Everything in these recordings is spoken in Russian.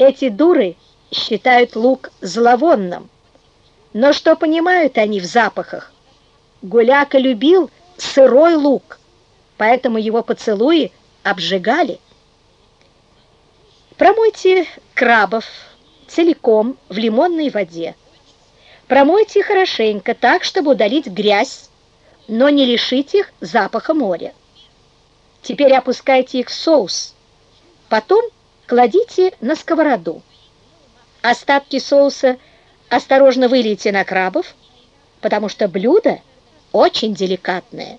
Эти дуры считают лук зловонным. Но что понимают они в запахах? Гуляка любил сырой лук, поэтому его поцелуи обжигали. Промойте крабов целиком в лимонной воде. Промойте хорошенько так, чтобы удалить грязь, но не лишить их запаха моря. Теперь опускайте их в соус. Потом кладите на сковороду. Остатки соуса осторожно вылейте на крабов, потому что блюдо очень деликатное.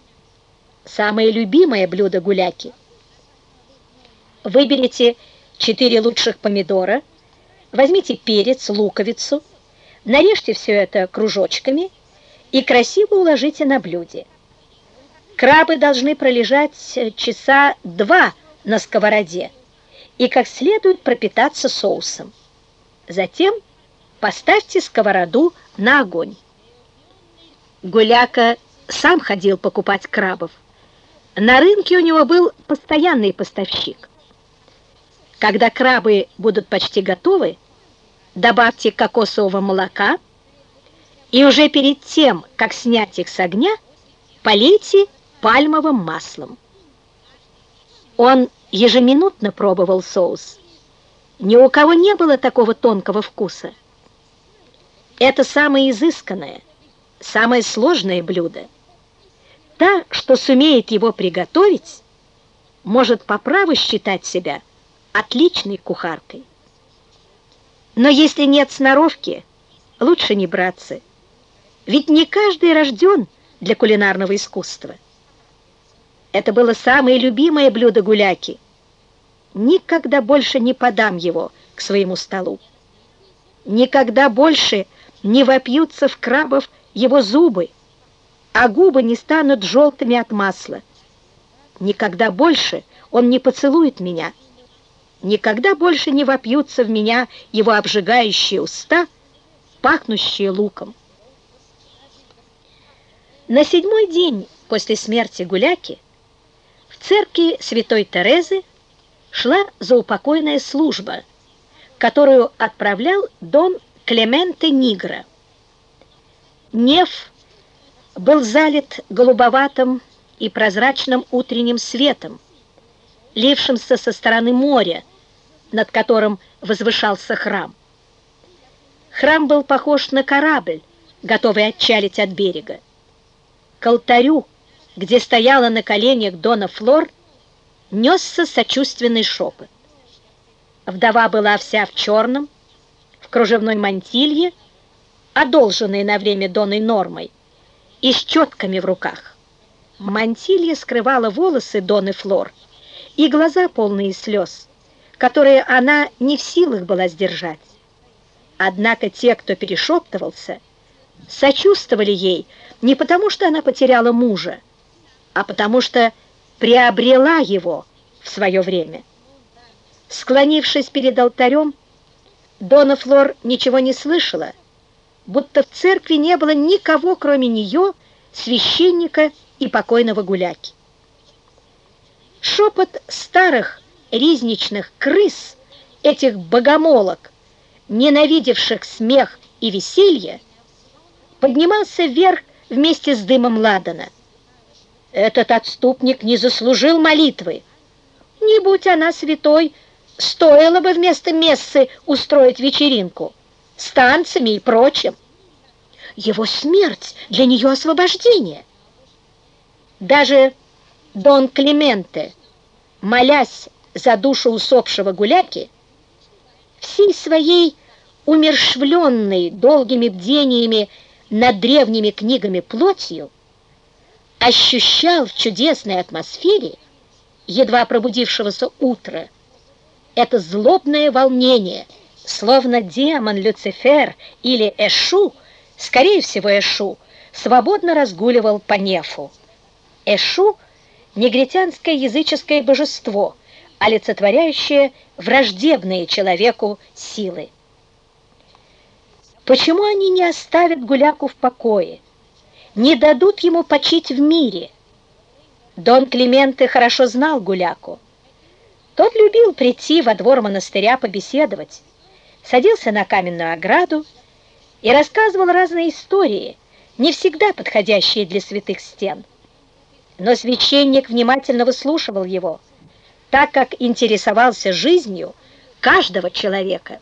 Самое любимое блюдо гуляки. Выберите 4 лучших помидора, возьмите перец, луковицу, нарежьте все это кружочками и красиво уложите на блюде. Крабы должны пролежать часа два на сковороде и как следует пропитаться соусом. Затем поставьте сковороду на огонь. Гуляка сам ходил покупать крабов. На рынке у него был постоянный поставщик. Когда крабы будут почти готовы, добавьте кокосового молока и уже перед тем, как снять их с огня, полейте пальмовым маслом. Он ежеминутно пробовал соус. Ни у кого не было такого тонкого вкуса. Это самое изысканное, самое сложное блюдо. Та, что сумеет его приготовить, может по праву считать себя отличной кухаркой. Но если нет сноровки, лучше не браться. Ведь не каждый рожден для кулинарного искусства. Это было самое любимое блюдо гуляки. Никогда больше не подам его к своему столу. Никогда больше не вопьются в крабов его зубы, а губы не станут желтыми от масла. Никогда больше он не поцелует меня, никогда больше не вопьются в меня его обжигающие уста, пахнущие луком. На седьмой день после смерти Гуляки в церкви святой Терезы шла заупокойная служба, которую отправлял дон Клементе Нигра. Неф был залит голубоватым и прозрачным утренним светом, лившимся со стороны моря, над которым возвышался храм. Храм был похож на корабль, готовый отчалить от берега. К алтарю, где стояла на коленях Дона Флор, несся сочувственный шепот. Вдова была вся в черном, в кружевной мантилье, одолженной на время Доной Нормой, и с четками в руках. Мантилья скрывала волосы Доны Флор и глаза полные слез, которые она не в силах была сдержать. Однако те, кто перешептывался, сочувствовали ей не потому, что она потеряла мужа, а потому что приобрела его в свое время. Склонившись перед алтарем, Дона Флор ничего не слышала, будто в церкви не было никого, кроме нее, священника и покойного гуляки. Шепот старых ризничных крыс, этих богомолок, ненавидевших смех и веселье, поднимался вверх вместе с дымом ладана. Этот отступник не заслужил молитвы. Не будь она святой, стоило бы вместо мессы устроить вечеринку с танцами и прочим. Его смерть для нее освобождение. Даже Дон Клименте, молясь за душу усопшего гуляки, всей своей умершвленной долгими бдениями над древними книгами плотью, ощущал в чудесной атмосфере едва пробудившегося утра это злобное волнение, словно демон Люцифер или Эшу, скорее всего Эшу, свободно разгуливал по нефу. Эшу — негритянское языческое божество — олицетворяющее враждебные человеку силы. Почему они не оставят Гуляку в покое, не дадут ему почить в мире? Дон Клименте хорошо знал Гуляку. Тот любил прийти во двор монастыря побеседовать. садился на каменную ограду и рассказывал разные истории, не всегда подходящие для святых стен. Но священник внимательно выслушивал его, так как интересовался жизнью каждого человека.